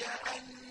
أن